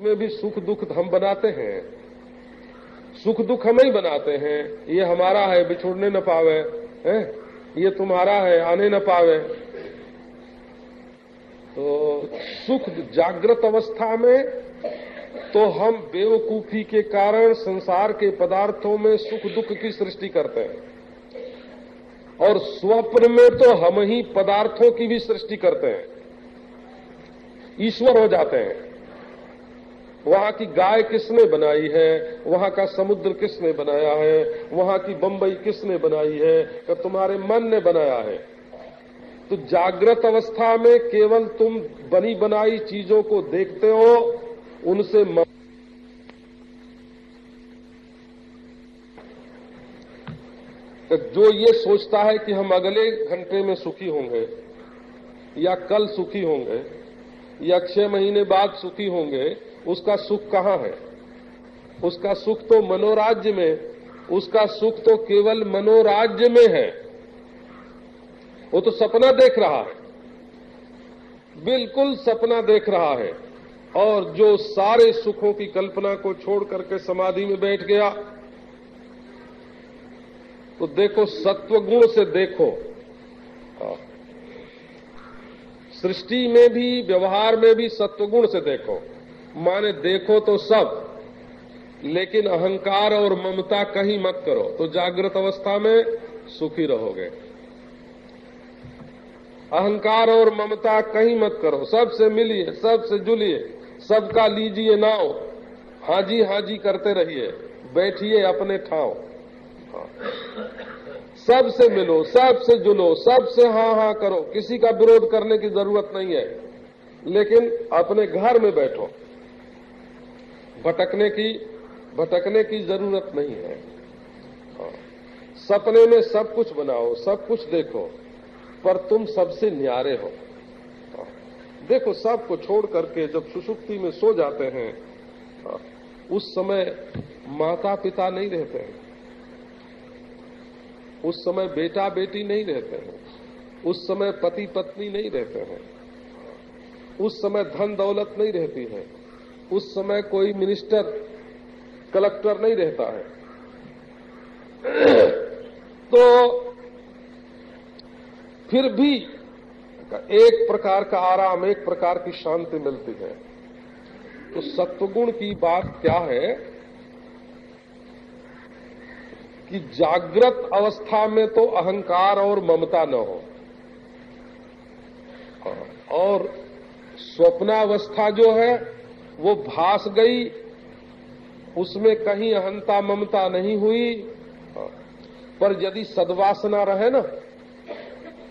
में भी सुख दुख हम बनाते हैं। सुख दुख हम ही बनाते हैं। ये हमारा है, बिछोड़ने न पावे, है? ये तुम्हारा है, आने न पावे। तो सुख जागृत अवस्था में तो हम बेवकूफ़ी के कारण संसार के पदार्थों में सुख दुख की सृष्टि करते हैं। और स्वप्न में तो हम ही पदार्थों की भी सृष्टि करते हैं। ईश्वर हो जाते हैं। वहाँ की गाय किसने बनाई है? वहाँ का समुद्र किसने बनाया है? वहाँ की बंबई किसने बनाई है? तो तुम्हारे मन ने बनाया है। तो जागृत अवस्था में केवल तुम बनी बनाई चीज़ों को देखते हो, उनसे मन तो जो ये सोचता है कि हम अगले घंटे में सुखी होंगे, या कल सुखी होंगे, या छह महीने बाद सुखी होंगे उसका सुख कहाँ है? उसका सुख तो मनोराज्य में, उसका सुख तो केवल मनोराज्य में है। वो तो सपना देख रहा है। बिल्कुल सपना देख रहा है। और जो सारे सुखों की कल्पना को छोड़ करके समाधि में बैठ गया तो देखो, सत्वगुण से देखो। सृष्टि में भी, व्यवहार में भी सत्वगुण से देखो। माने देखो तो सब, लेकिन अहंकार और ममता कहीं मत करो तो जागृत अवस्था में सुखी रहोगे। अहंकार और ममता कहीं मत करो, सबसे मिलिए, सबसे जुलिए, सबका लीजिए नाव, हाजी हाजी करते रहिए, बैठिए अपने ठाव। सबसे मिलो, सबसे जुलो, सबसे हाँ हाँ करो, किसी का विरोध करने की ज़रूरत नहीं है, लेकिन अपने घर में बैठो। भटकने की भटकने की ज़रूरत नहीं है। हाँ। सपने में सब कुछ बनाओ सब कुछ देखो पर तुम सबसे न्यारे हो। हाँ। देखो सबको छोड़ करके जब सुसुप्ति में सो जाते हैं हाँ, उस समय माता पिता नहीं रहते हैं। उस समय बेटा बेटी नहीं रहते हैं। उस समय पति पत्नी नहीं रहते हैं। उस समय धन दौलत नहीं रहती है। उस समय कोई मिनिस्टर, कलेक्टर नहीं रहता है। तो फिर भी एक प्रकार का आराम, एक प्रकार की शांति मिलती है। तो सत्वगुण की बात क्या है कि जागृत अवस्था में तो अहंकार और ममता न हो। और स्वप्नावस्था जो है वो भास गई, उसमें कहीं अहंता ममता नहीं हुई। पर यदि सदवासना रहे ना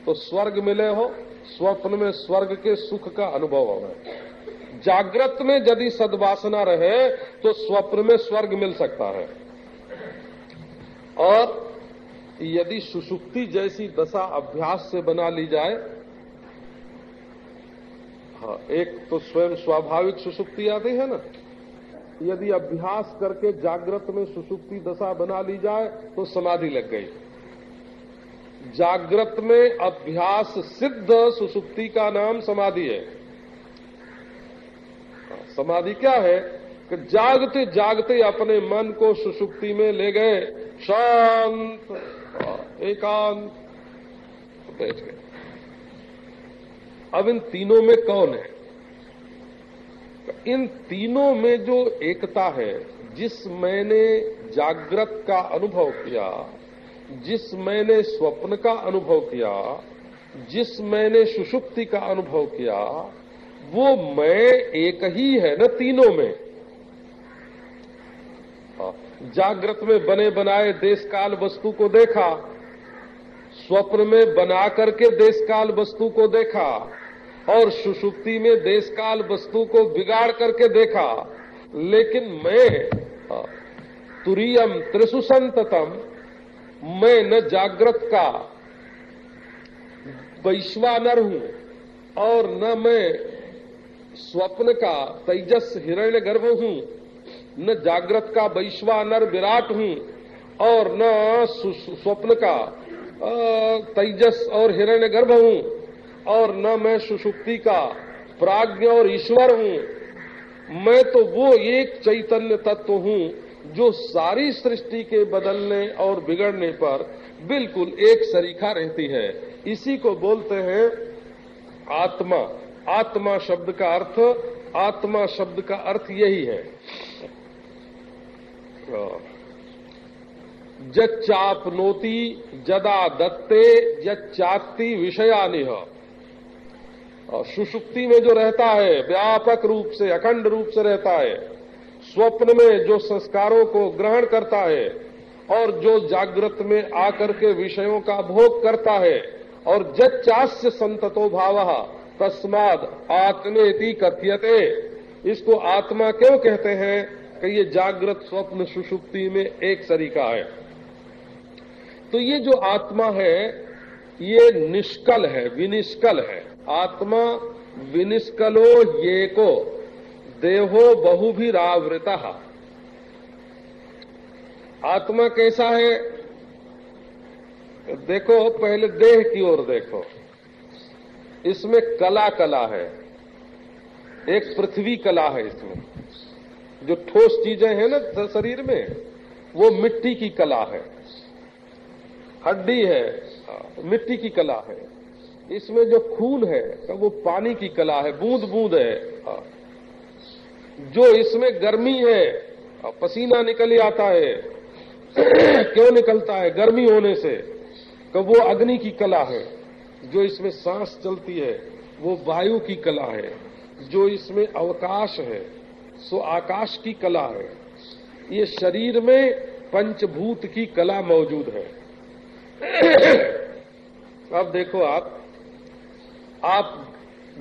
तो स्वर्ग मिले हो, स्वप्न में स्वर्ग के सुख का अनुभव होगा जागृत में यदि सदवासना रहे तो स्वप्न में स्वर्ग मिल सकता है। और यदि सुसुप्ति जैसी दशा अभ्यास से बना ली जाए हाँ एक तो स्वयं स्वाभाविक सुसुप्ति आती है ना। यदि अभ्यास करके जागृत में सुसुप्ति दशा बना ली जाए तो समाधि लग गई। जागृत में अभ्यास सिद्ध सुसुप्ति का नाम समाधि है। हाँ, समाधि क्या है? कि जागते जागते अपने मन को सुसुप्ति में ले गए शांत हाँ, एकांत बैठ गए। अब इन तीनों में कौन है? इन तीनों में जो एकता है जिस मैंने जागृत का अनुभव किया जिस मैंने स्वप्न का अनुभव किया जिस मैंने सुषुप्ति का अनुभव किया वो मैं एक ही है न तीनों में? हाँ, जागृत में बने बनाए देश काल वस्तु को देखा स्वप्न में बना करके देश काल वस्तु को देखा और सुसुप्ति में देश काल वस्तु को बिगाड़ करके देखा। लेकिन मैं तुरियम त्रिसुसंततम, मैं न जागृत का वैश्वानर हूँ और न मैं स्वप्न का तेजस हिरण्य गर्भ हूँ, न जागृत का वैश्वानर विराट हूँ और न स्वप्न का तेजस और हिरण्य गर्भ हूँ। और न मैं सुषुप्ति का प्राज्ञ और ईश्वर हूँ। मैं तो वो एक चैतन्य तत्व हूँ जो सारी सृष्टि के बदलने और बिगड़ने पर बिल्कुल एक सरीखा रहती है। इसी को बोलते हैं आत्मा। आत्मा शब्द का अर्थ, आत्मा शब्द का अर्थ यही है। जच्चापनोति जदा दत्ते जच्चाति विषयानिह। और सुषुप्ति में जो रहता है, व्यापक रूप से, अखंड रूप से रहता है। स्वप्न में जो संस्कारों को ग्रहण करता है और जो जागृत में आकर के विषयों का भोग करता है और जच्चास्य संततो भाव, तस्माद आत्मेति कथ्यते। इसको आत्मा क्यों कहते हैं? कि ये जागृत स्वप्न सुषुप्ति में एक सरीका है। तो ये जो आत्मा है, ये निष्कल है, विनिष्कल है। आत्मा विनिष्कलो ये को देहो बहु भी रावृता आत्मा कैसा है? देखो, पहले देह की ओर देखो। इसमें कला कला है। एक पृथ्वी कला है इसमें। जो ठोस चीज़ें हैं ना शरीर में, वो मिट्टी की कला है। हड्डी है, मिट्टी की कला है। इसमें जो खून है तो वो पानी की कला है बूंद बूंद है। जो इसमें गर्मी है पसीना निकल आता है। क्यों निकलता है? गर्मी होने से। तो वो अग्नि की कला है, जो इसमें सांस चलती है, वो वायु की कला है, जो इसमें अवकाश है, सो आकाश की कला है। ये शरीर में पंचभूत की कला मौजूद है। अब देखो आप आप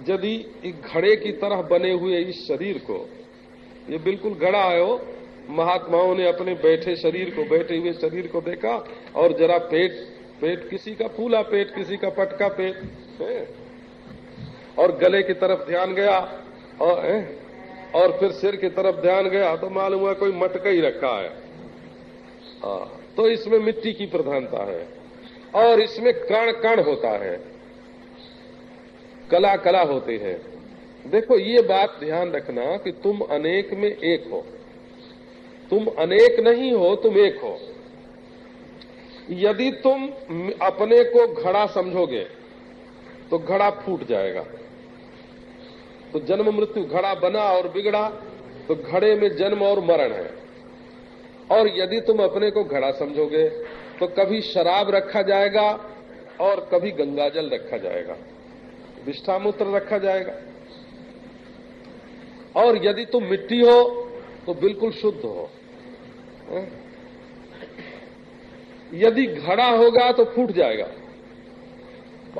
यदि घड़े की तरह बने हुए इस शरीर को ये बिल्कुल है हो महात्माओं ने अपने बैठे शरीर को बैठे हुए शरीर को देखा और जरा पेट पेट किसी का फूला पेट किसी का पटका पेट है? और गले की तरफ़ ध्यान गया और है? और फिर सिर की तरफ़ ध्यान गया तो मालूम हुआ कोई मटका ही रखा है। आ, तो इसमें मिट्टी की प्रधानता है और इसमें कण कण होता है। कला कला होती है। देखो, ये बात ध्यान रखना कि तुम अनेक में एक हो। तुम अनेक नहीं हो, तुम एक हो। यदि तुम अपने को घड़ा समझोगे तो घड़ा फूट जाएगा। तो जन्म मृत्यु घड़ा बना और बिगड़ा तो घड़े में जन्म और मरण है। और यदि तुम अपने को घड़ा समझोगे तो कभी शराब रखा जाएगा और कभी गंगाजल रखा जाएगा। विष्ठामूत्र रखा जाएगा। और यदि तुम मिट्टी हो तो बिल्कुल शुद्ध हो। यदि घड़ा होगा तो फूट जाएगा।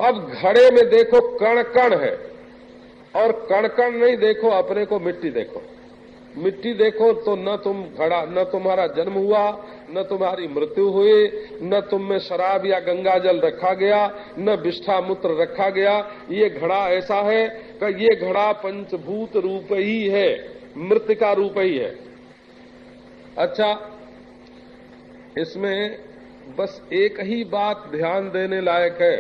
अब घड़े में देखो कण कण है। और कण कण नहीं देखो, अपने को मिट्टी देखो। मिट्टी देखो तो न तुम घड़ा, न तुम्हारा जन्म हुआ न तुम्हारी मृत्यु हुई, न तुम में शराब या गंगा जल रखा गया, न विष्ठा मूत्र रखा गया। ये घड़ा ऐसा है कि ये घड़ा पंचभूत रूप ही है मृत का रूप ही है। अच्छा इसमें बस एक ही बात ध्यान देने लायक है।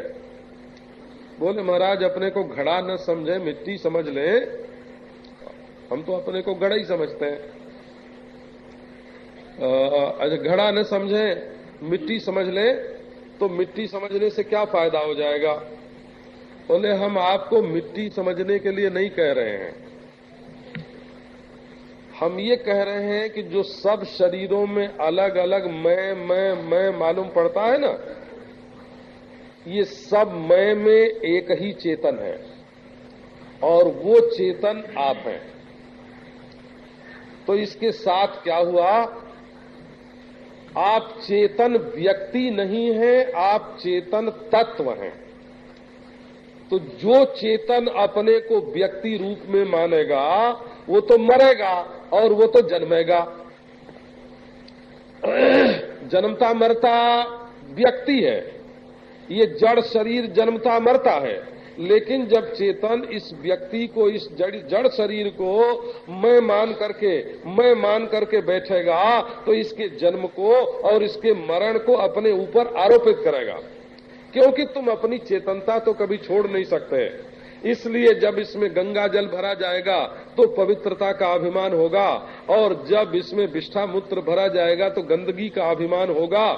बोले, महाराज, अपने को घड़ा न समझे, मिट्टी समझ ले। हम तो अपने को घड़ा ही समझते हैं। घड़ा न समझे, मिट्टी समझ ले तो मिट्टी समझने से क्या फ़ायदा हो जाएगा? बोले, हम आपको मिट्टी समझने के लिए नहीं कह रहे हैं। हम ये कह रहे हैं कि जो सब शरीरों में अलग अलग मैं मैं मैं मालूम पड़ता है ना, ये सब मैं में एक ही चेतन है, और वो चेतन आप हैं। तो इसके साथ क्या हुआ? आप चेतन व्यक्ति नहीं है, आप चेतन तत्व हैं। तो जो चेतन अपने को व्यक्ति रूप में मानेगा, वो तो मरेगा और वो तो जन्मेगा। जन्मता मरता व्यक्ति है। ये जड़ शरीर जन्मता मरता है। लेकिन जब चेतन इस व्यक्ति को, इस जड़ जड़ शरीर को मैं मान करके, मैं मान करके बैठेगा तो इसके जन्म को और इसके मरण को अपने ऊपर आरोपित करेगा। क्योंकि तुम अपनी चेतनता तो कभी छोड़ नहीं सकते। इसलिए जब इसमें गंगा जल भरा जाएगा तो पवित्रता का अभिमान होगा, और जब इसमें विष्ठा मूत्र भरा जाएगा तो गंदगी का अभिमान होगा।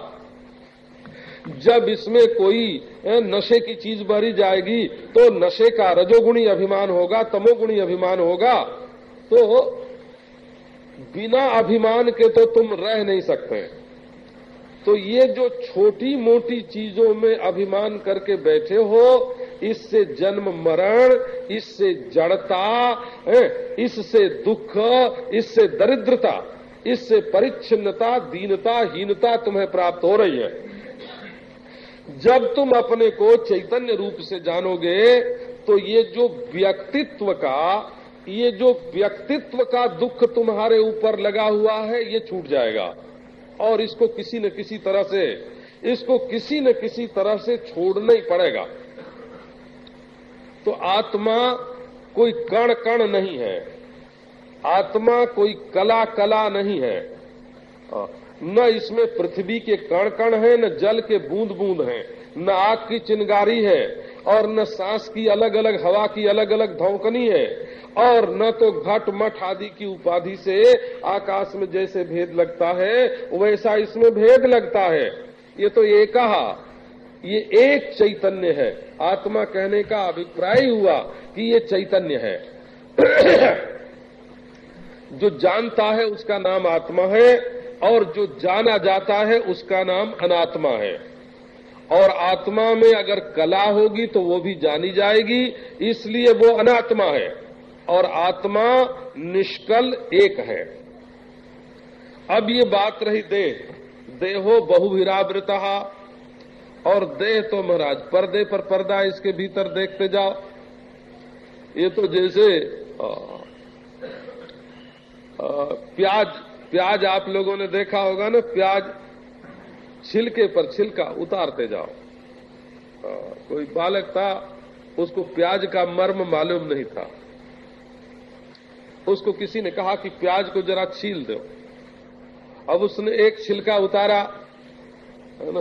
जब इसमें कोई नशे की चीज़ भरी जाएगी तो नशे का रजोगुणी अभिमान होगा, तमोगुणी अभिमान होगा। तो बिना अभिमान के तो तुम रह नहीं सकते। तो ये जो छोटी मोटी चीज़ों में अभिमान करके बैठे हो, इससे जन्म मरण, इससे जड़ता इससे दुख, इससे दरिद्रता, इससे परिच्छिन्नता, दीनता, हीनता तुम्हें प्राप्त हो रही है। जब तुम अपने को चैतन्य रूप से जानोगे तो ये जो व्यक्तित्व का, ये जो व्यक्तित्व का दुख तुम्हारे ऊपर लगा हुआ है, ये छूट जाएगा। और इसको किसी न किसी तरह से, इसको किसी न किसी तरह से छोड़ना ही पड़ेगा। तो आत्मा कोई कण कण नहीं है। आत्मा कोई कला कला नहीं है। न इसमें पृथ्वी के कण कण है, न जल के बूंद बूंद हैं, न आग की चिंगारी है, और न सांस की अलग अलग हवा की अलग अलग धौकनी है, और न तो घट मठ आदि की उपाधि से आकाश में जैसे भेद लगता है, वैसा इसमें भेद लगता है। ये तो ये कहा, ये एक चैतन्य है। आत्मा कहने का अभिप्राय हुआ कि ये चैतन्य है। जो जानता है उसका नाम आत्मा है और जो जाना जाता है उसका नाम अनात्मा है। और आत्मा में अगर कला होगी तो वो भी जानी जाएगी इसलिए वो अनात्मा है। और आत्मा निष्कल एक है। अब ये बात रही देह। देहो बहुभिरावृता और देह तो महाराज पर्दे पर पर्दा इसके भीतर देखते जाओ। ये तो जैसे आ, आ, प्याज प्याज आप लोगों ने देखा होगा ना प्याज छिलके पर छिलका उतारते जाओ। आ, कोई बालक था उसको प्याज का मर्म मालूम नहीं था। उसको किसी ने कहा कि प्याज को जरा छील दो। अब उसने एक छिलका उतारा है ना?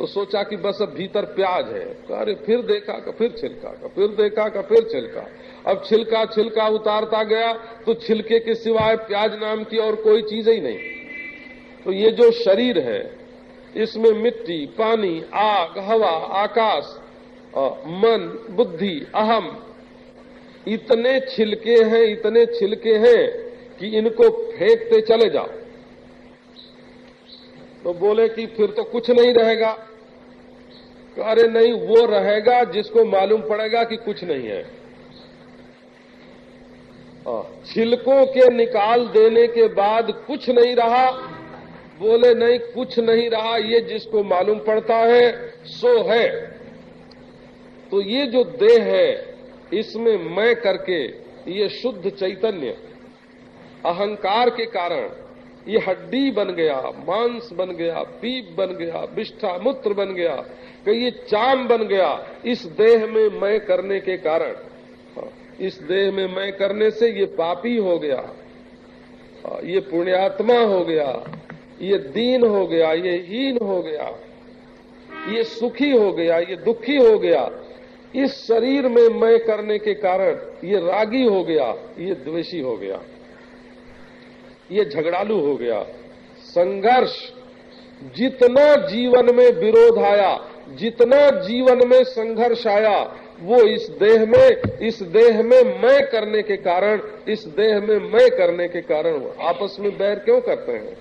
तो सोचा कि बस अब भीतर प्याज है। अरे, फिर देखा का, फिर छिलका का, फिर देखा का, फिर छिलका। अब छिलका छिलका उतारता गया तो छिलके के सिवाय प्याज नाम की और कोई चीज़ ही नहीं। तो ये जो शरीर है, इसमें मिट्टी, पानी, आग, हवा, आकाश मन, बुद्धि, अहम, इतने छिलके हैं, इतने छिलके हैं कि इनको फेंकते चले जाओ। तो बोले कि फिर तो कुछ नहीं रहेगा। अरे नहीं, वो रहेगा जिसको मालूम पड़ेगा कि कुछ नहीं है। छिलकों के निकाल देने के बाद कुछ नहीं रहा। बोले, नहीं, कुछ नहीं रहा, ये जिसको मालूम पड़ता है, सो है। तो ये जो देह है, इसमें मैं करके, ये शुद्ध चैतन्य, अहंकार के कारण ये हड्डी बन गया, मांस बन गया पीप बन गया विष्ठा मूत्र बन गया कि ये चाम बन गया, इस देह में मैं करने के कारण। इस देह में मैं करने से ये पापी हो गया, ये पुण्यात्मा हो गया, ये दीन हो गया, ये हीन हो गया, ये सुखी हो गया, ये दुखी हो गया। इस शरीर में मैं करने के कारण ये रागी हो गया, ये द्वेषी हो गया। ये झगड़ालू हो गया। संघर्ष जितना जीवन में विरोध आया, जितना जीवन में संघर्ष आया, वो इस देह में, इस देह में मैं करने के कारण, इस देह में मैं करने के कारण आपस में बैर क्यों करते हैं?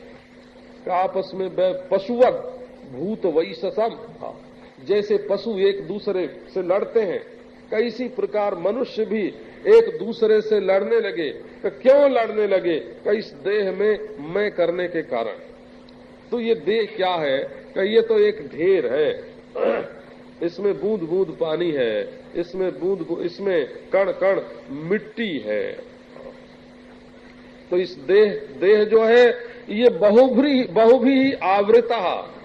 आपस में बैर पशुवत, भूत वही ससम जैसे पशु एक दूसरे से लड़ते हैं कैसी प्रकार मनुष्य भी एक दूसरे से लड़ने लगे तो क्यों लड़ने लगे? कि इस देह में मैं करने के कारण। तो ये देह क्या है? कि ये तो एक ढेर है। इसमें बूंद बूंद पानी है। इसमें बूंद इसमें कण कण मिट्टी है। तो इस देह देह जो है, ये बहुभी बहुभी आवृता।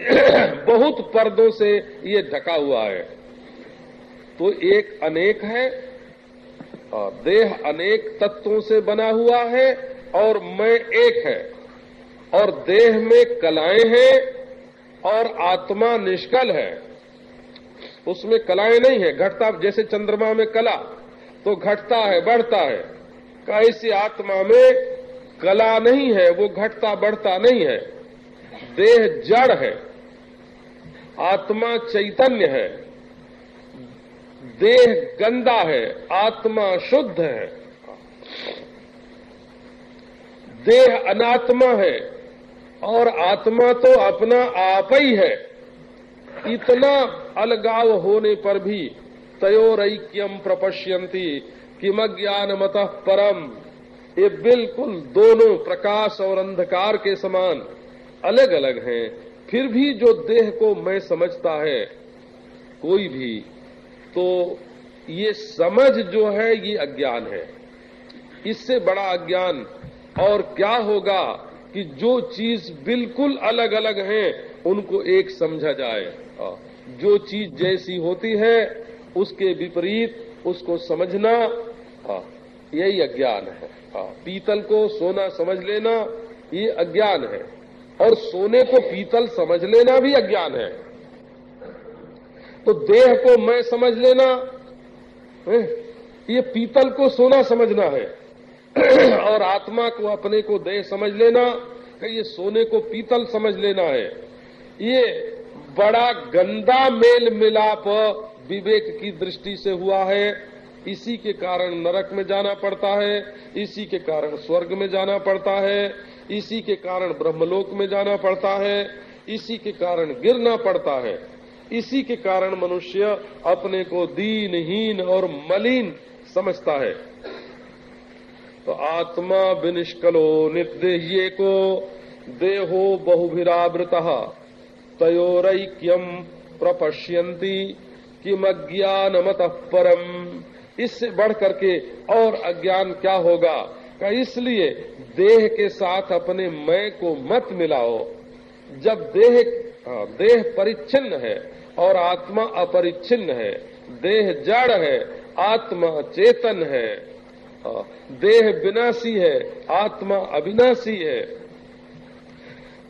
बहुत पर्दों से ये ढका हुआ है। तो एक अनेक है और देह अनेक तत्वों से बना हुआ है और मैं एक है। और देह में कलाएँ हैं और आत्मा निष्कल है। उसमें कलाएँ नहीं है, घटता जैसे चंद्रमा में कला तो घटता है, बढ़ता है। कैसे आत्मा में कला नहीं है, वो घटता, बढ़ता नहीं है। देह जड़ है। आत्मा चैतन्य है। देह गंदा है, आत्मा शुद्ध है। देह अनात्मा है, और आत्मा तो अपना आप ही है। इतना अलगाव होने पर भी तयोरक्यम प्रपश्यंती किम ज्ञान मत परम। ये बिल्कुल दोनों प्रकाश और अंधकार के समान अलग अलग हैं। फिर भी जो देह को मैं समझता है, कोई भी तो ये समझ जो है, ये अज्ञान है। इससे बड़ा अज्ञान और क्या होगा कि जो चीज़ बिल्कुल अलग अलग है, उनको एक समझा जाए। जो चीज़ जैसी होती है, उसके विपरीत उसको समझना यही अज्ञान है। पीतल को सोना समझ लेना, ये अज्ञान है। और सोने को पीतल समझ लेना भी अज्ञान है। तो देह को मैं समझ लेना ये पीतल को सोना समझना है। और आत्मा को अपने को देह समझ लेना ये सोने को पीतल समझ लेना है। ये बड़ा गंदा मेल मिलाप विवेक की दृष्टि से हुआ है। इसी के कारण नरक में जाना पड़ता है, इसी के कारण स्वर्ग में जाना पड़ता है, इसी के कारण ब्रह्मलोक में जाना पड़ता है, इसी के कारण गिरना पड़ता है। इसी के कारण मनुष्य अपने को दीनहीन और मलिन समझता है। तो आत्मा विनिष्कलो निर्देह्ये को देहो बहुभिरावृत तयोरक्यम प्रपश्यंती किम अज्ञान मत परम। इससे बढ़ करके और अज्ञान क्या होगा? का इसलिए देह के साथ अपने मैं को मत मिलाओ। जब देह देह परिच्छिन्न है और आत्मा अपरिच्छिन्न है। देह जड़ है, आत्मा चेतन है, देह विनाशी है, आत्मा अविनाशी है।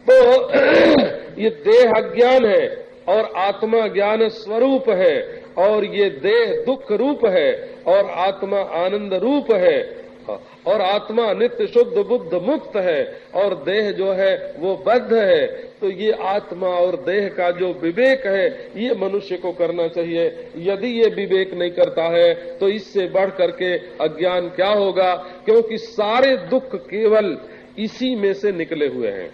तो ये देह अज्ञान है और आत्मा ज्ञान स्वरूप है और ये देह दुख रूप है और आत्मा आनंद रूप है। और आत्मा नित्य शुद्ध, बुद्ध मुक्त है, और देह जो है वो बद्ध है। तो ये आत्मा और देह का जो विवेक है, ये मनुष्य को करना चाहिए। यदि ये विवेक नहीं करता है तो इससे बढ़ करके अज्ञान क्या होगा? क्योंकि सारे दुख केवल इसी में से निकले हुए हैं।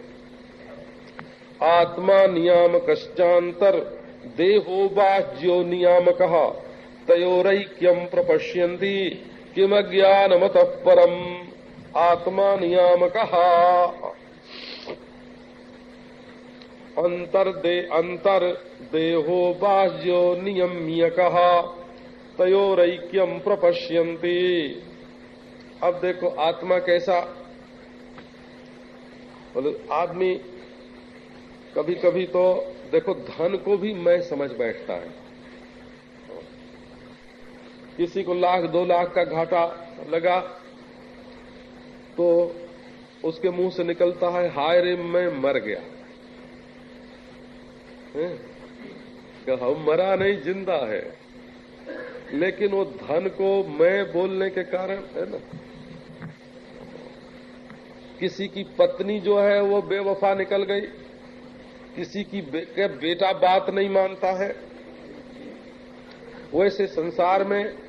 आत्मा नियाम कश्चांतर, देहो बाह्यो नियामक तयोरैक्यम प्रपश्यंती किम ज्ञान मत परम आत्मा नियामक। अंतर दे अंतर देहो बाह्यो नियम्यक। तयोरैक्यम प्रपश्यंती अब देखो, आत्मा कैसा? बोले, आदमी कभी कभी तो देखो, धन को भी मैं समझ बैठता है। किसी को लाख दो लाख का घाटा लगा तो उसके मुँह से निकलता है हाय रे मैं मर गया। हम मरा नहीं ज़िंदा है। लेकिन वो धन को मैं बोलने के कारण है ना? किसी की पत्नी जो है वो बेवफा निकल गई। किसी की बे, बेटा बात नहीं मानता है। वैसे संसार में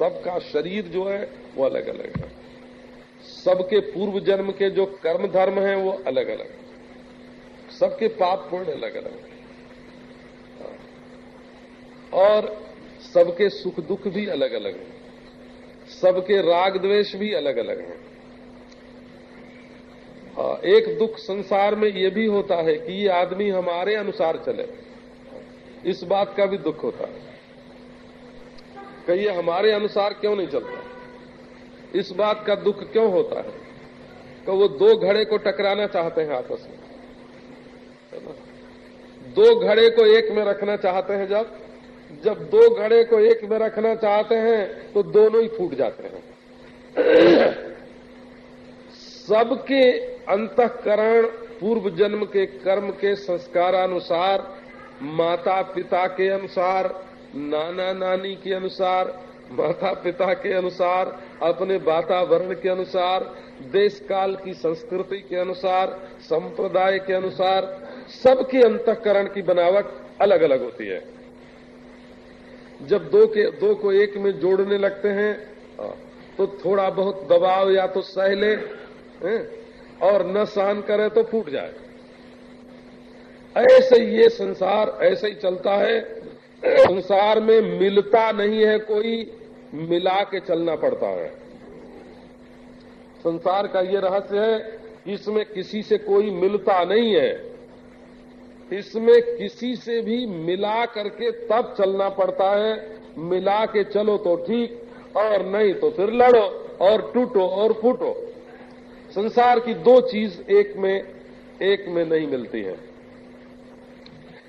सबका शरीर जो है, वो अलग अलग है। सबके पूर्व जन्म के जो कर्म धर्म हैं, वो अलग अलग है। सबके पाप पुण्य अलग अलग है। और सबके सुख दुख भी अलग अलग हैं। सबके राग द्वेष भी अलग अलग हैं, एक दुख संसार में ये भी होता है कि ये आदमी हमारे अनुसार चले। इस बात का भी दुख होता है। कि ये हमारे अनुसार क्यों नहीं चलता? इस बात का दुख क्यों होता है? कि वो दो घड़े को टकराना चाहते हैं आपस में। दो घड़े को एक में रखना चाहते हैं जब जब दो घड़े को एक में रखना चाहते हैं तो दोनों ही फूट जाते हैं। सबके अंतकरण पूर्व जन्म के कर्म के संस्कारानुसार माता पिता के अनुसार नाना नानी के अनुसार माता पिता के अनुसार, अपने वातावरण के अनुसार देश काल की संस्कृति के अनुसार, संप्रदाय के अनुसार, सबके अंतकरण की बनावट अलग अलग होती है। जब दो के, दो को एक में जोड़ने लगते हैं तो थोड़ा बहुत दबाव या तो सह ले और न सहन करे तो फूट जाए। ऐसे ये संसार, ऐसे ही चलता है। संसार में मिलता नहीं है, कोई मिला के चलना पड़ता है। संसार का ये रहस्य है, इसमें किसी से कोई मिलता नहीं है। इसमें किसी से भी मिला करके तब चलना पड़ता है, मिला के चलो तो ठीक, और नहीं तो फिर लड़ो, और टूटो और फूटो। संसार की दो चीज़ एक में एक में नहीं मिलती है।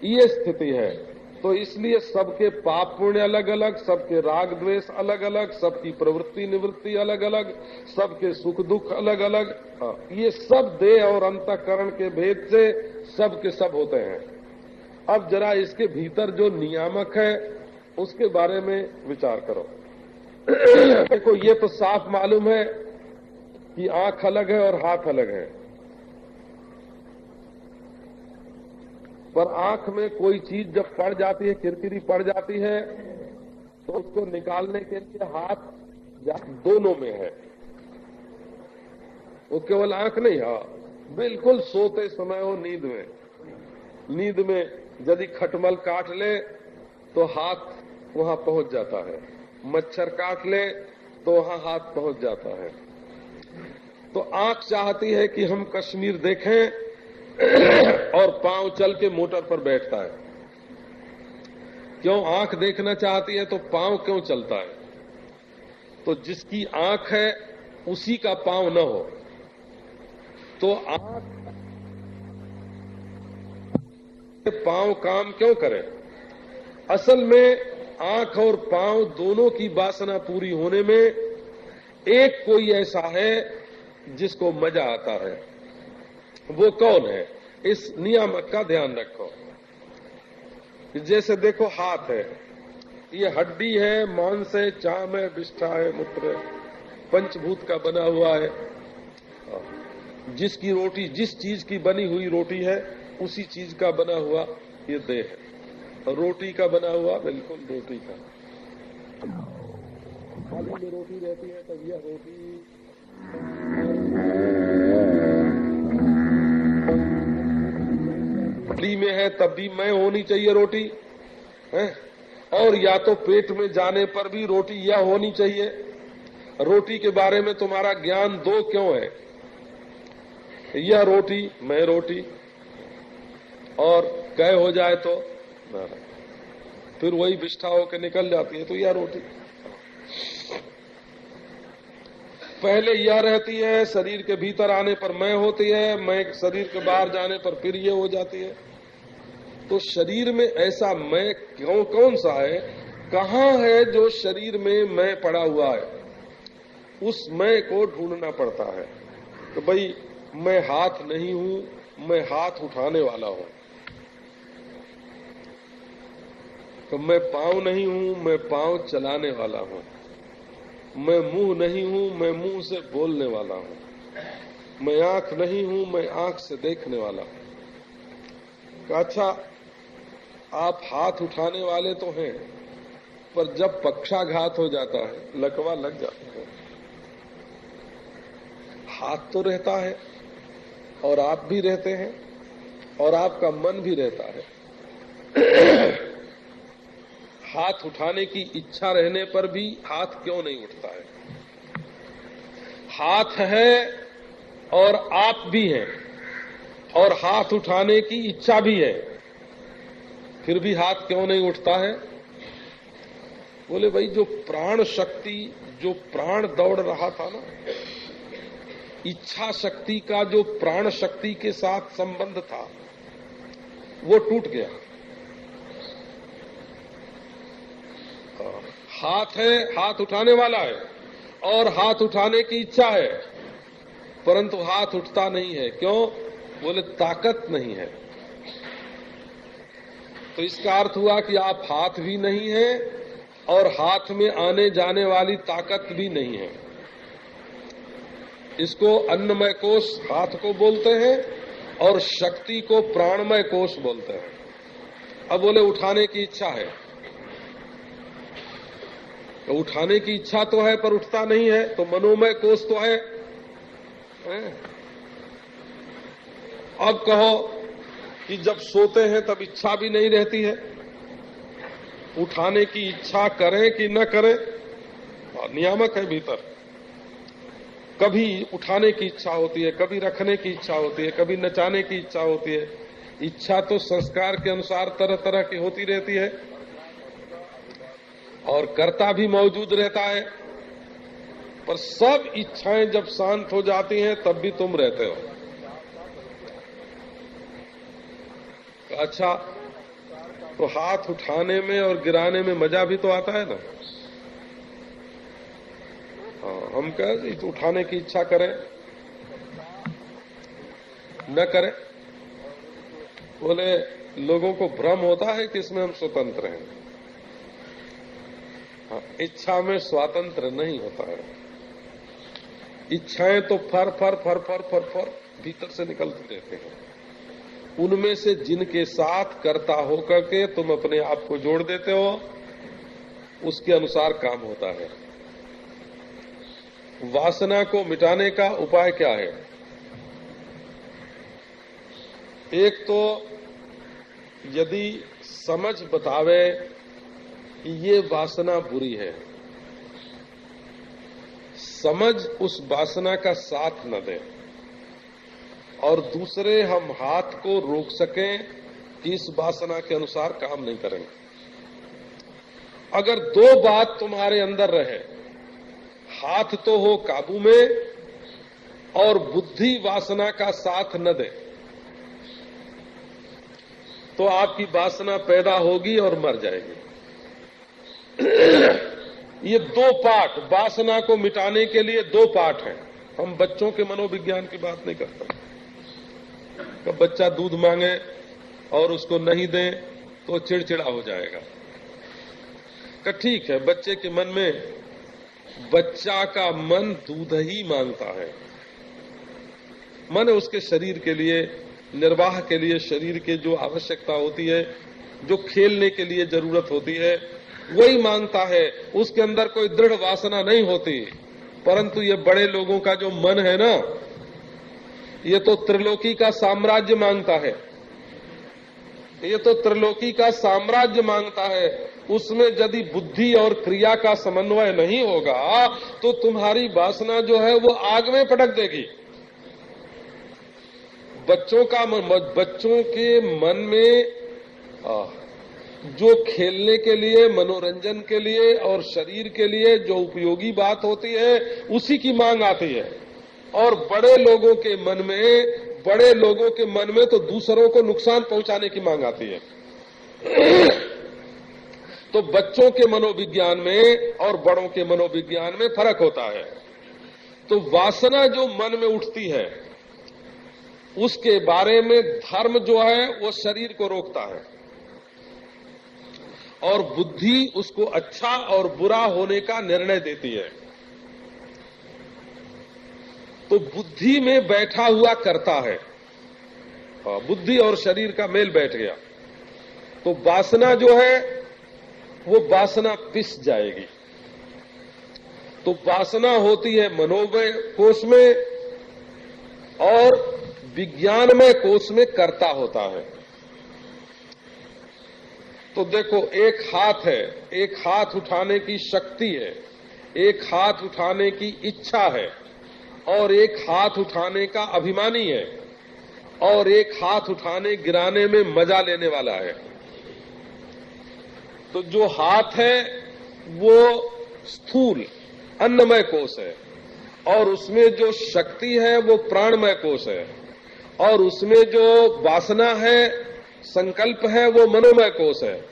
ये स्थिति है। तो इसलिए सबके पाप पुण्य अलग अलग सबके राग द्वेष अलग अलग सबकी प्रवृत्ति निवृत्ति अलग अलग सबके सुख दुख अलग अलग हाँ, ये सब देह और अंतकरण के भेद से सबके सब होते हैं। अब जरा इसके भीतर जो नियामक है उसके बारे में विचार करो। देखो ये तो साफ़ मालूम है कि आँख अलग है और हाथ अलग है। पर आँख में कोई चीज़ जब पड़ जाती है, किरकिरी पड़ जाती है तो उसको निकालने के लिए हाथ दोनों में है। वो केवल आँख नहीं, है, बिल्कुल सोते समय हो नींद में। नींद में यदि खटमल काट ले तो हाथ वहाँ पहुँच जाता है। मच्छर काट ले तो वहाँ हाथ पहुँच जाता है। तो आँख चाहती है कि हम कश्मीर देखें और पाँव चल के मोटर पर बैठता है। क्यों आँख देखना चाहती है तो पाँव क्यों चलता है? तो जिसकी आँख है, उसी का पाँव न हो। तो आँख पाँव काम क्यों करे? असल में आँख और पाँव दोनों की वासना पूरी होने में एक कोई ऐसा है जिसको मज़ा आता है। वो कौन है? इस नियामक का ध्यान रखो। जैसे देखो, हाथ है। ये हड्डी है, मांस है, चाम है विष्ठा है, मूत्र पंचभूत का बना हुआ है। जिसकी रोटी, जिस चीज़ की बनी हुई रोटी है, उसी चीज़ का बना हुआ ये देह है। रोटी का बना हुआ, बिल्कुल रोटी का। खाली में रोटी रहती है, तब यह रोटी रोटी में है, तब भी मैं होनी चाहिए रोटी, है? और या तो पेट में जाने पर भी रोटी यह होनी चाहिए। रोटी के बारे में तुम्हारा ज्ञान दो क्यों है? यह रोटी, मैं रोटी, और कह हो जाए तो फिर वही विष्ठा होकर निकल जाती है तो यह रोटी। पहले यह रहती है, शरीर के भीतर आने पर मैं होती है, मैं शरीर के बाहर जाने पर फिर ये हो जाती है। तो शरीर में ऐसा मैं क्यों, कौन सा है? कहाँ है जो शरीर में मैं पड़ा हुआ है? उस मैं को ढूंढना पड़ता है। तो भाई, मैं हाथ नहीं हूँ, मैं हाथ उठाने वाला हूँ। तो मैं पाँव नहीं हूँ, मैं पाँव चलाने वाला हूँ। मैं मुँह नहीं हूँ, मैं मुँह से बोलने वाला हूँ। मैं आँख नहीं हूँ, मैं आँख से देखने वाला हूँ। अच्छा आप हाथ उठाने वाले तो हैं, पर जब पक्षाघात हो जाता है, लकवा लग जाता है। हाथ तो रहता है, और आप भी रहते हैं, और आपका मन भी रहता है। हाथ उठाने की इच्छा रहने पर भी हाथ क्यों नहीं उठता है? हाथ है, और आप भी हैं, और हाथ उठाने की इच्छा भी है। फिर भी हाथ क्यों नहीं उठता है? बोले, भाई, जो प्राण शक्ति, जो प्राण दौड़ रहा था ना, इच्छा शक्ति का जो प्राण शक्ति के साथ संबंध था, वो टूट गया। हाथ है, हाथ उठाने वाला है, और हाथ उठाने की इच्छा है, परंतु हाथ उठता नहीं है। क्यों? बोले, ताकत नहीं है। तो इसका अर्थ हुआ कि आप हाथ भी नहीं है और हाथ में आने जाने वाली ताकत भी नहीं है। इसको अन्नमय कोष हाथ को बोलते हैं और शक्ति को प्राणमय कोष बोलते हैं। अब बोले उठाने की इच्छा है। तो उठाने की इच्छा तो है पर उठता नहीं है तो मनोमय कोष तो है, है? अब कहो कि जब सोते हैं तब इच्छा भी नहीं रहती है। उठाने की इच्छा करें कि न करें, और नियामक है भीतर। कभी उठाने की इच्छा होती है, कभी रखने की इच्छा होती है, कभी नचाने की इच्छा होती है। इच्छा तो संस्कार के अनुसार तरह तरह की होती रहती है, और कर्ता भी मौजूद रहता है। पर सब इच्छाएँ जब शांत हो जाती हैं, तब भी तुम रहते हो। अच्छा तो हाथ उठाने में और गिराने में मज़ा भी तो आता है ना? हाँ हम कह तो उठाने की इच्छा करें न करें। बोले लोगों को भ्रम होता है कि इसमें हम स्वतंत्र हैं। हाँ, इच्छा में स्वातंत्र नहीं होता है। इच्छाएँ तो फर फर फर फर फर फर भीतर से निकलते रहते हैं। उनमें से जिनके साथ करता हो करके तुम अपने आप को जोड़ देते हो, उसके अनुसार काम होता है। वासना को मिटाने का उपाय क्या है? एक तो यदि समझ बतावे कि ये वासना बुरी है, समझ उस वासना का साथ न दे। और दूसरे हम हाथ को रोक सकें कि इस वासना के अनुसार काम नहीं करेंगे। अगर दो बात तुम्हारे अंदर रहे, हाथ तो हो काबू में और बुद्धि वासना का साथ न दे तो आपकी वासना पैदा होगी और मर जाएगी। ये दो पाठ, वासना को मिटाने के लिए दो पाठ हैं। हम बच्चों के मनोविज्ञान की बात नहीं करते। कब बच्चा दूध मांगे और उसको नहीं दे तो चिड़चिड़ा हो जाएगा। का ठीक है, बच्चे के मन में बच्चा का मन दूध ही माँगता है। मन उसके शरीर के लिए, निर्वाह के लिए, शरीर के जो आवश्यकता होती है, जो खेलने के लिए ज़रूरत होती है, वही माँगता है। उसके अंदर कोई दृढ़ वासना नहीं होती। परंतु ये बड़े लोगों का जो मन है ना ये तो त्रिलोकी का साम्राज्य माँगता है। ये तो त्रिलोकी का साम्राज्य माँगता है। उसमें यदि बुद्धि और क्रिया का समन्वय नहीं होगा तो तुम्हारी वासना जो है वो आग में पटक देगी। बच्चों का बच्चों के मन में जो खेलने के लिए, मनोरंजन के लिए और शरीर के लिए जो उपयोगी बात होती है, उसी की मांग आती है। और बड़े लोगों के मन में, बड़े लोगों के मन में तो दूसरों को नुकसान पहुँचाने की मांग आती है। तो बच्चों के मनोविज्ञान में और बड़ों के मनोविज्ञान में फ़र्क होता है। तो वासना जो मन में उठती है, उसके बारे में धर्म जो है, वो शरीर को रोकता है। और बुद्धि उसको अच्छा और बुरा होने का निर्णय देती है। तो बुद्धि में बैठा हुआ करता है। हाँ, बुद्धि और शरीर का मेल बैठ गया। तो वासना जो है वो वासना पिस जाएगी। तो वासना होती है मनोमय कोष में और विज्ञानमय कोष में कर्ता होता है। तो देखो एक हाथ है एक हाथ उठाने की शक्ति है एक हाथ उठाने की इच्छा है। और एक हाथ उठाने का अभिमानी है और एक हाथ उठाने गिराने में मज़ा लेने वाला है। तो जो हाथ है, वो स्थूल, अन्नमय कोष है। और उसमें जो शक्ति है, वो प्राणमय कोष है। और उसमें जो वासना है, संकल्प है, वो मनोमय कोष है।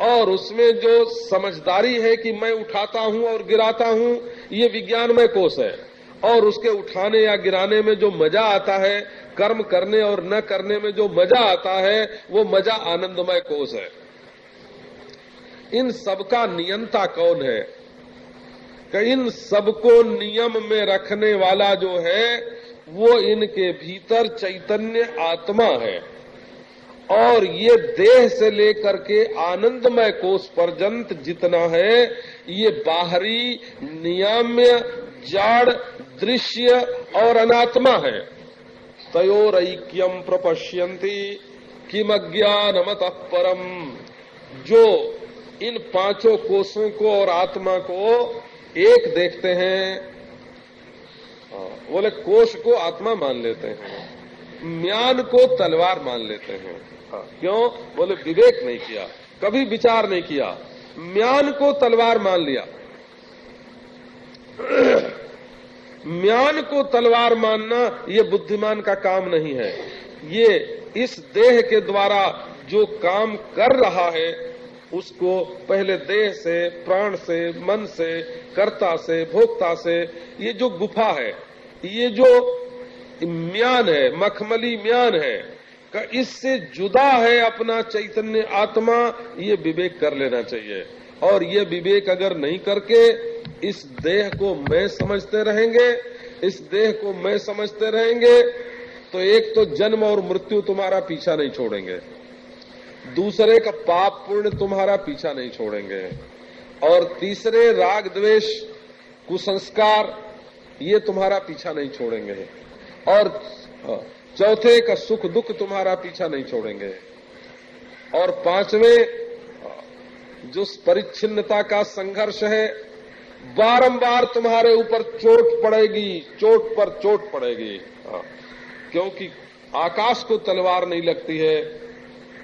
और उसमें जो समझदारी है कि मैं उठाता हूँ और गिराता हूँ, ये विज्ञानमय कोष है। और उसके उठाने या गिराने में जो मज़ा आता है, कर्म करने और न करने में जो मज़ा आता है, वो मज़ा आनंदमय कोष है। इन सबका नियंता कौन है? कि इन सबको नियम में रखने वाला जो है, वो इनके भीतर चैतन्य आत्मा है। और ये देह से लेकर के आनंदमय कोष पर्यंत जितना है, ये बाहरी नियम्य जड़ दृश्य और अनात्मा है। तयोरक्यम प्रपश्यंती किम अज्ञानमत परम। जो इन पाँचों कोषों को और आत्मा को एक देखते हैं हाँ, बोले कोष को आत्मा मान लेते हैं म्यान को तलवार मान लेते हैं। हाँ, क्यों? बोले विवेक नहीं किया कभी विचार नहीं किया म्यान को तलवार मान लिया। म्यान को तलवार मानना ये बुद्धिमान का काम नहीं है। ये इस देह के द्वारा जो काम कर रहा है, उसको पहले देह से, प्राण से, मन से, कर्ता से, भोक्ता से, ये जो गुफा है, ये जो म्यान है, मखमली म्यान है, का इससे जुदा है अपना चैतन्य आत्मा, ये विवेक कर लेना चाहिए। और ये विवेक अगर नहीं करके इस देह को मैं समझते रहेंगे इस देह को मैं समझते रहेंगे तो एक तो जन्म और मृत्यु तुम्हारा पीछा नहीं छोड़ेंगे। दूसरे का पाप पुण्य तुम्हारा पीछा नहीं छोड़ेंगे। और तीसरे राग द्वेष कुसंस्कार ये तुम्हारा पीछा नहीं छोड़ेंगे। और हाँ, चौथे का सुख दुख तुम्हारा पीछा नहीं छोड़ेंगे। और पाँचवें जो परिच्छिन्नता का संघर्ष है बारंबार तुम्हारे ऊपर चोट पड़ेगी, चोट पर चोट पड़ेगी। हाँ। क्योंकि आकाश को तलवार नहीं लगती है,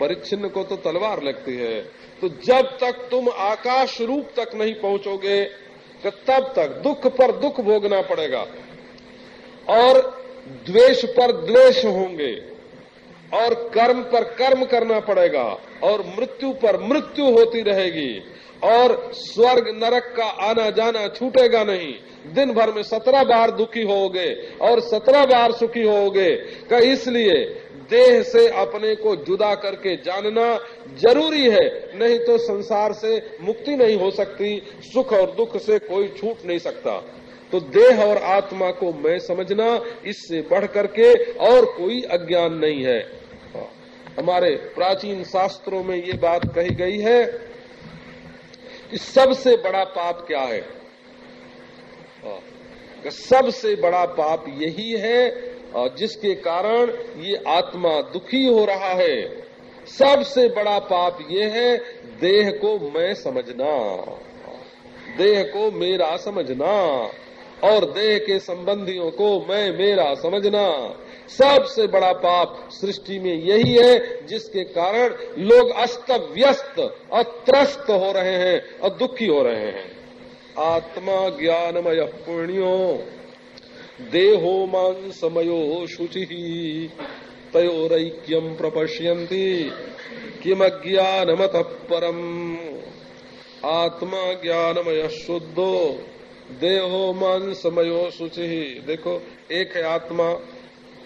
परिच्छिन्न को तो तलवार लगती है। तो जब तक तुम आकाश रूप तक नहीं पहुंचोगे तो तब तक दुख पर दुख भोगना पड़ेगा। और द्वेष पर द्वेष होंगे, और कर्म पर कर्म करना पड़ेगा, और मृत्यु पर मृत्यु होती रहेगी। और स्वर्ग नरक का आना जाना छूटेगा नहीं। दिन भर में सत्रह बार दुखी होगे और सत्रह बार सुखी होगे। का इसलिए देह से अपने को जुदा करके जानना ज़रूरी है, नहीं तो संसार से मुक्ति नहीं हो सकती, सुख और दुख से कोई छूट नहीं सकता। तो देह और आत्मा को मैं समझना, इससे बढ़ करके और कोई अज्ञान नहीं है, हमारे प्राचीन शास्त्रों में ये बात कही गई है कि सबसे बड़ा पाप क्या है? सबसे बड़ा पाप यही है जिसके कारण ये आत्मा दुखी हो रहा है। सबसे बड़ा पाप ये है, देह को मैं समझना। देह को मेरा समझना। और देह के संबंधियों को मैं, मेरा समझना सबसे बड़ा पाप सृष्टि में यही है, जिसके कारण लोग अस्त व्यस्त और त्रस्त हो रहे हैं और दुखी हो रहे हैं। आत्मा ज्ञानमय पुण्यो, देहो मांसमयो शुचि तयोरक्यम प्रपश्यन्ति किम ज्ञानमत परम। आत्मा ज्ञानमय शुद्धो देहो मन समयो शुचि। देखो, एक है आत्मा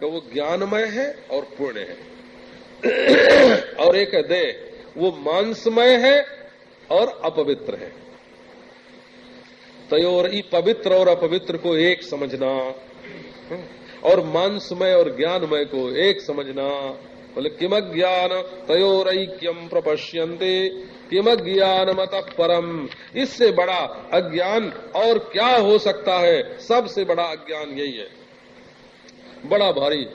का वो ज्ञानमय है और पुण्य है। और एक है देह, वो मांसमय है और अपवित्र है। तयोर ई पवित्र और अपवित्र को एक समझना। और मांसमय और ज्ञानमय को एक समझना। बोले किम ज्ञान तयोरक्यम प्रपश्यंते किम ज्ञान मत परम इससे बड़ा अज्ञान और क्या हो सकता है? सबसे बड़ा अज्ञान यही है। बड़ा भारी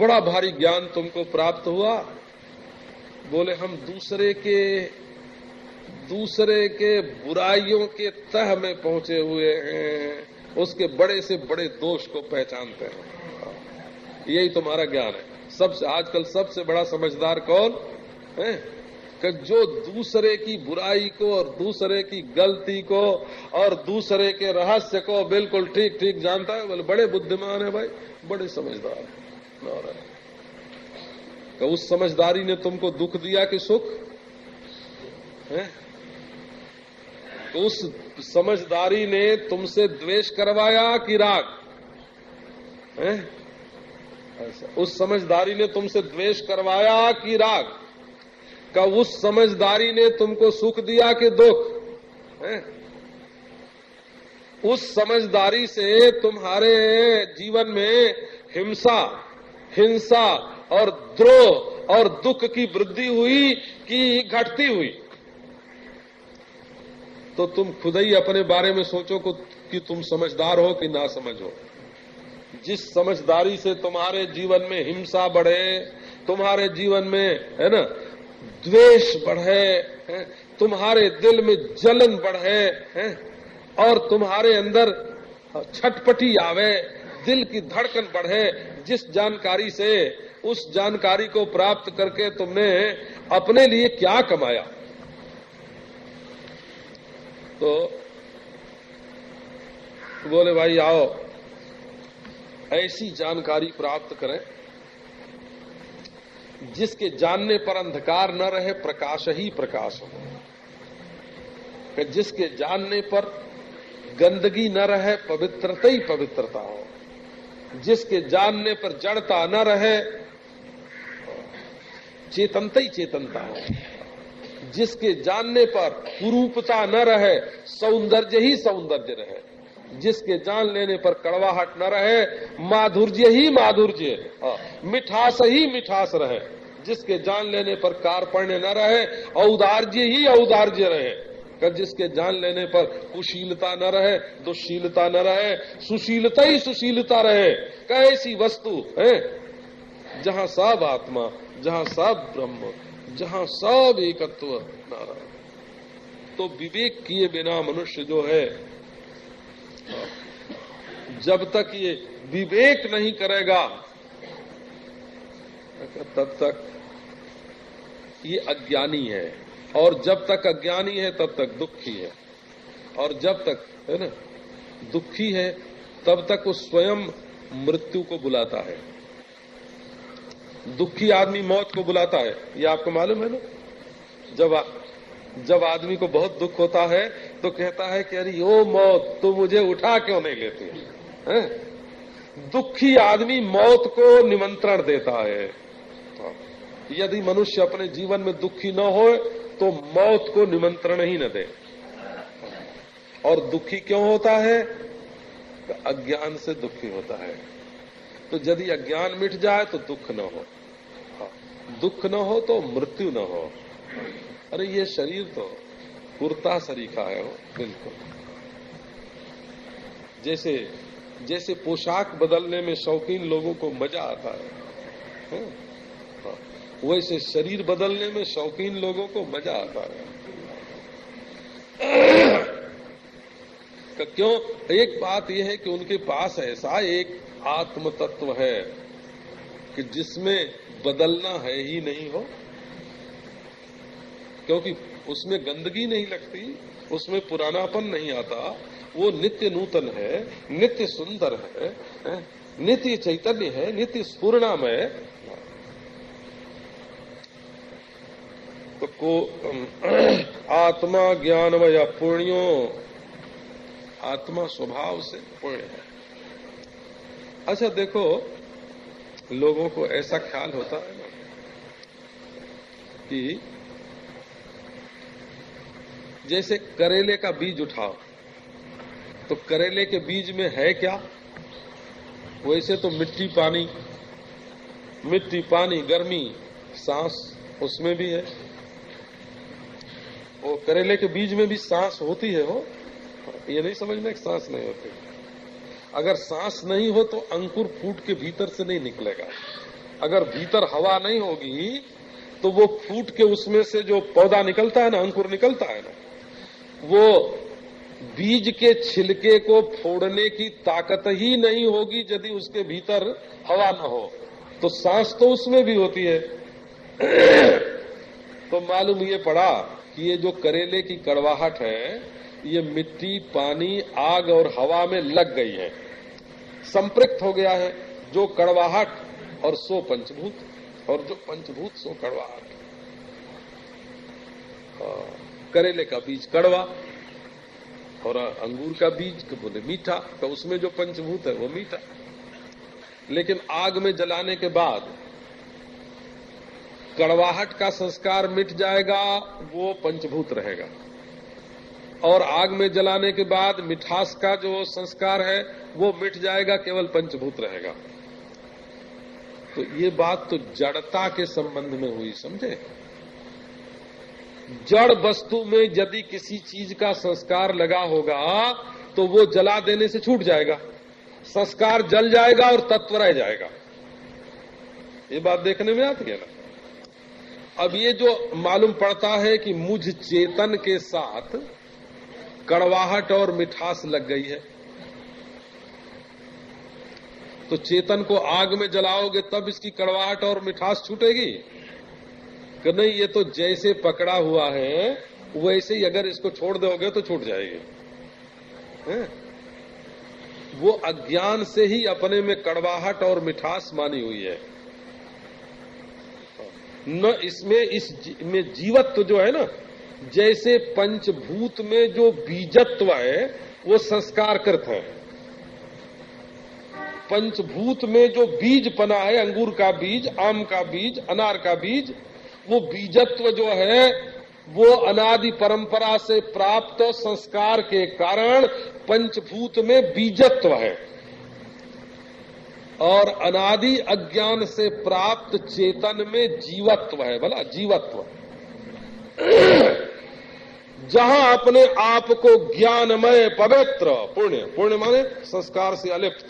बड़ा भारी ज्ञान तुमको प्राप्त हुआ। बोले, हम दूसरे के दूसरे के बुराइयों के तह में पहुँचे हुए हैं। उसके बड़े से बड़े दोष को पहचानते हैं। यही तुम्हारा ज्ञान है। सबसे, आजकल सबसे बड़ा समझदार कौन? है? कि जो दूसरे की बुराई को और दूसरे की गलती को और दूसरे के रहस्य को बिल्कुल ठीक ठीक जानता है। बोले, बड़े बुद्धिमान है भाई, बड़े समझदार है तो उस समझदारी ने तुमको दुख दिया कि सुख? है? तो उस समझदारी ने तुमसे द्वेष करवाया कि राग? है? उस समझदारी ने तुमसे द्वेष करवाया कि राग? का उस समझदारी ने तुमको सुख दिया कि दुख? है? उस समझदारी से तुम्हारे जीवन में हिंसा हिंसा और द्रोह और दुख की वृद्धि हुई कि घटती हुई। तो तुम खुद ही अपने बारे में सोचो कि तुम समझदार हो कि ना समझ। जिस समझदारी से तुम्हारे जीवन में हिंसा बढ़े, तुम्हारे जीवन में, है ना द्वेष बढ़े तुम्हारे दिल में जलन बढ़े? और तुम्हारे अंदर छटपटी आवे, दिल की धड़कन बढ़े, जिस जानकारी से, उस जानकारी को प्राप्त करके तुमने अपने लिए क्या कमाया तो बोले, भाई आओ, ऐसी जानकारी प्राप्त करें जिसके जानने पर अंधकार न रहे, प्रकाश ही प्रकाश हो। जिसके जानने पर गंदगी न रहे, पवित्रता ही पवित्रता हो। जिसके जानने पर जड़ता न रहे, चेतनता ही चेतनता हो। जिसके जानने पर कुरूपता न रहे, सौंदर्य ही सौंदर्य रहे। जिसके जान लेने पर कड़वाहट न रहे, माधुर्य ही माधुर्य। मिठास ही मिठास रहे। जिसके जान लेने पर कार्पण्य न रहे, औदार्य ही औदार्य रहे। कर जिसके जान लेने पर कुशीलता न रहे, दुशीलता न रहे, सुशीलता ही सुशीलता रहे। कैसी वस्तु, है? जहाँ सब आत्मा, जहाँ सब ब्रह्म, जहाँ सब एकत्व नारायण तो विवेक किए बिना मनुष्य जो है, जब तक ये विवेक नहीं करेगा तब तक ये अज्ञानी है। और जब तक अज्ञानी है तब तक दुखी है। और जब तक है ना दुखी है तब तक वो स्वयं मृत्यु को बुलाता है। दुखी आदमी मौत को बुलाता है। ये आपको मालूम है ना? जब आ, जब आदमी को बहुत दुख होता है तो कहता है कि अरे ओ मौत तू मुझे उठा क्यों नहीं लेती? है? दुखी आदमी मौत को निमंत्रण देता है। यदि मनुष्य अपने जीवन में दुखी न हो तो मौत को निमंत्रण ही न दे। और दुखी क्यों होता है? अज्ञान से दुखी होता है। तो यदि अज्ञान मिट जाए तो दुख न हो। दुख न हो तो मृत्यु न हो। अरे ये शरीर तो कुर्ता सरीखा है बिल्कुल। जैसे जैसे पोशाक बदलने में शौकीन लोगों को मज़ा आता है, है? वैसे शरीर बदलने में शौकीन लोगों को मज़ा आता है। क्यों? एक बात यह है कि उनके पास ऐसा एक आत्म तत्व है कि जिसमें बदलना है ही नहीं हो। क्योंकि उसमें गंदगी नहीं लगती, उसमें पुरानापन नहीं आता, वो नित्य नूतन है, नित्य सुंदर है नित्य चैतन्य है, नित्य स्पूर्णामय तो को आत्मा ज्ञानमय पुण्यो, आत्मा स्वभाव से पुण्य है। अच्छा देखो, लोगों को ऐसा ख्याल होता है कि जैसे करेले का बीज उठाओ तो करेले के बीज में है क्या? वैसे तो मिट्टी पानी मिट्टी पानी, गर्मी, सांस उसमें भी है। वो करेले के बीज में भी सांस होती है वो, ये नहीं समझना कि सांस नहीं होती। अगर सांस नहीं हो तो अंकुर फूट के भीतर से नहीं निकलेगा। अगर भीतर हवा नहीं होगी तो वो फूट के उसमें से जो पौधा निकलता है ना, अंकुर निकलता है ना, वो बीज के छिलके को फोड़ने की ताकत ही नहीं होगी यदि उसके भीतर हवा न हो। तो सांस तो उसमें भी होती है। तो मालूम ये पड़ा कि ये जो करेले की कड़वाहट है, ये मिट्टी, पानी, आग और हवा में लग गई है। संपृक्त हो गया है। जो कड़वाहट और सो पंचभूत, और जो पंचभूत, सो कड़वाहट। करेले का बीज कड़वा, और अंगूर का बीज को बोले मीठा तो उसमें जो पंचभूत है वो मीठा। लेकिन आग में जलाने के बाद कड़वाहट का संस्कार मिट जाएगा, वो पंचभूत रहेगा। और आग में जलाने के बाद मिठास का जो संस्कार है, वो मिट जाएगा, केवल पंचभूत रहेगा। तो ये बात तो जड़ता के संबंध में हुई, समझे? जड़ वस्तु में यदि किसी चीज़ का संस्कार लगा होगा तो वो जला देने से छूट जाएगा। संस्कार जल जाएगा और तत्व रह जाएगा। ये बात देखने में आती है ना? अब ये जो मालूम पड़ता है कि मुझ चेतन के साथ कड़वाहट और मिठास लग गई है। तो चेतन को आग में जलाओगे, तब इसकी कड़वाहट और मिठास छूटेगी। कि नहीं, ये तो जैसे पकड़ा हुआ है, वैसे ही अगर इसको छोड़ दोगे तो छूट जाएगी। है? वो अज्ञान से ही अपने में कड़वाहट और मिठास मानी हुई है। न इसमें इस में जीवत्व जो है ना, जैसे पंचभूत में जो बीजत्व है, वो संस्कार कृत है। पंचभूत में जो बीज पना है, अंगूर का बीज, आम का बीज, अनार का बीज, वो बीजत्व जो है, वो अनादि परंपरा से प्राप्त संस्कार के कारण पंचभूत में बीजत्व है। और अनादि अज्ञान से प्राप्त चेतन में जीवत्व है बोला जीवत्व। जहाँ अपने आप को ज्ञानमय, पवित्र, पुण्य पुण्य माने संस्कार से अलिप्त।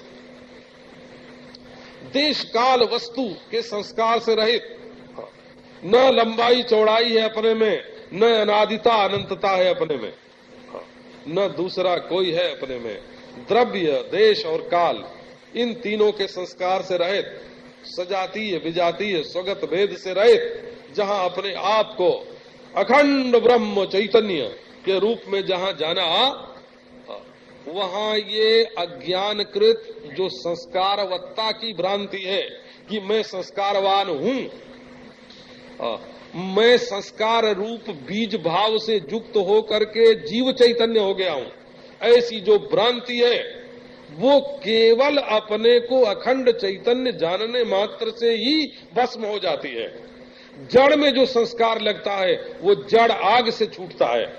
देश काल वस्तु के संस्कार से रहित। न लंबाई चौड़ाई है अपने में, न अनादिता अनंतता है अपने में। न दूसरा कोई है अपने में। द्रव्य, देश और काल। इन तीनों के संस्कार से रहित, सजातीय, विजातीय, स्वगत भेद से रहित, जहाँ अपने आप को अखंड ब्रह्म चैतन्य के रूप में जहाँ जाना, वहाँ ये अज्ञानकृत जो संस्कारवत्ता की भ्रांति है कि मैं संस्कारवान हूँ, मैं संस्कार रूप बीज भाव से युक्त होकर के जीव चैतन्य हो गया हूँ। ऐसी जो भ्रांति है वो केवल अपने को अखंड चैतन्य जानने मात्र से ही भस्म हो जाती है। जड़ में जो संस्कार लगता है, वो जड़ आग से छूटता है।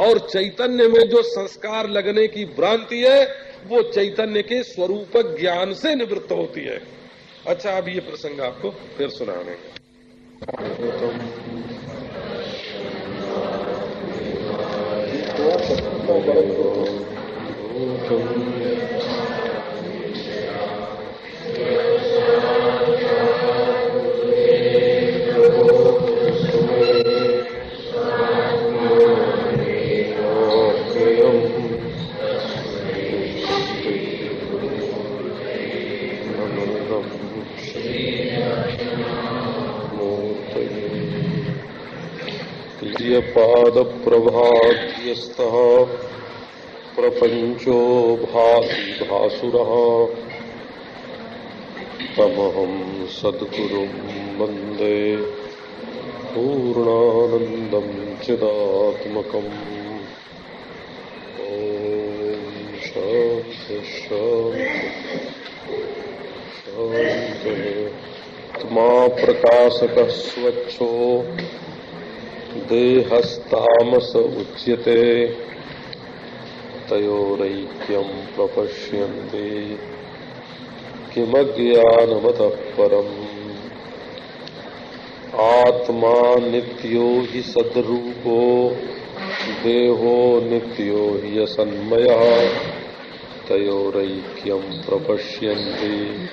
और चैतन्य में जो संस्कार लगने की भ्रांति है, वो चैतन्य के स्वरूप ज्ञान से निवृत्त होती है। अच्छा अब ये प्रसंग आपको फिर सुनाने पादप्रभाध्यस्तः प्रपञ्चो भाति भासुरः तमहं सद्गुरुं वंदे। पूर्णानन्दं चिदात्मकम्। प्रकाशकः स्वच्छो। देहस्तामस उच्यते। तयोरैक्यम् प्रपश्यन्ति किमज्ञानमतः परम्। आत्मा नित्यो हि सद्रूपो, देहो नित्यो हि असन्मयः तयोरैक्यम् प्रपश्यन्ति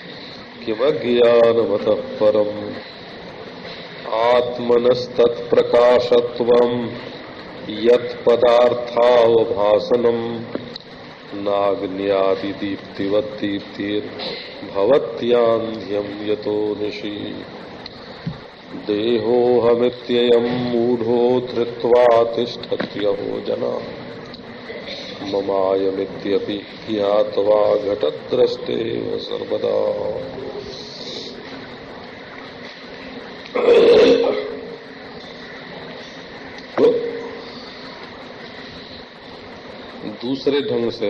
किमज्ञानमतः परम्। आत्मनस्तत्प्रकाशत्वम्। यत्पदार्थावभासनम् नाग्न्यादिदीप्तिवद्दीप्तिर्भवत्यान्ध्यम् यतो निशि। देहोऽहमित्ययम् मूढो धृत्वा तिष्ठत्यहो जना। ममायमित्यपि ज्ञात्वा घटद्रष्टेव सर्वदा। दूसरे ढंग से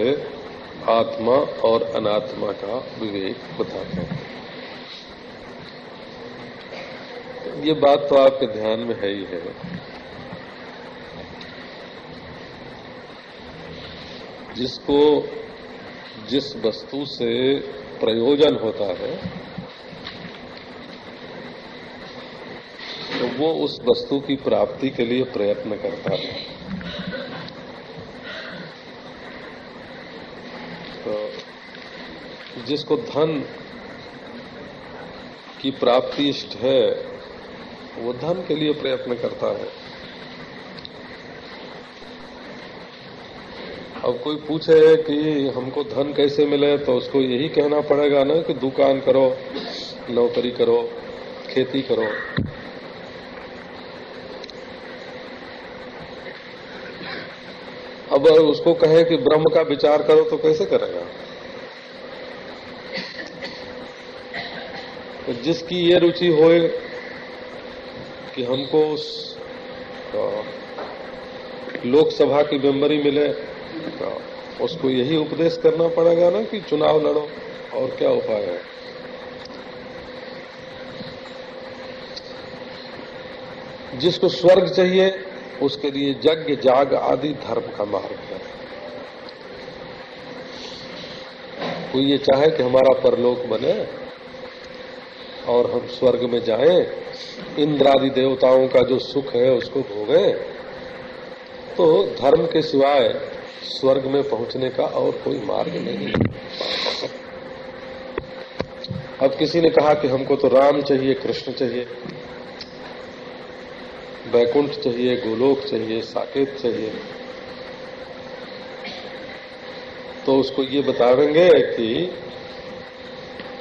आत्मा और अनात्मा का विवेक बताते हैं। ये बात तो आपके ध्यान में है ही है। जिसको, जिस वस्तु से प्रयोजन होता है तो वो उस वस्तु की प्राप्ति के लिए प्रयत्न करता है। जिसको धन की प्राप्ति इष्ट है, वो धन के लिए प्रयत्न करता है। अब कोई पूछे कि हमको धन कैसे मिले तो उसको यही कहना पड़ेगा ना कि दुकान करो, नौकरी करो, खेती करो। अब उसको कहे कि ब्रह्म का विचार करो तो कैसे करेगा? जिसकी ये रुचि होए कि हमको उस लोकसभा की मेंबरी मिले तो उसको यही उपदेश करना पड़ेगा ना कि चुनाव लड़ो और क्या उपाय है? जिसको स्वर्ग चाहिए, उसके लिए यज्ञ, जाग आदि धर्म का मार्ग है। कोई ये चाहे कि हमारा परलोक बने और हम स्वर्ग में जाएँ, इंद्रादि देवताओं का जो सुख है उसको भोगे। तो धर्म के सिवाय स्वर्ग में पहुँचने का और कोई मार्ग नहीं अब किसी ने कहा कि हमको तो राम चाहिए, कृष्ण चाहिए बैकुंठ चाहिए, गोलोक चाहिए, साकेत चाहिए। तो उसको ये बतावेंगे कि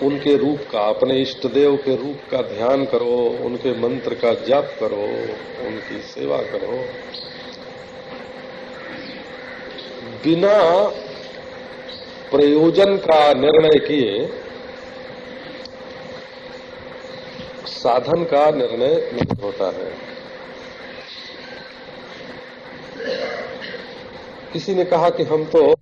उनके रूप का, अपने इष्ट देव के रूप का ध्यान करो, उनके मंत्र का जप करो, उनकी सेवा करो। बिना प्रयोजन का निर्णय किए, साधन का निर्णय नहीं होता है। किसी ने कहा कि हम तो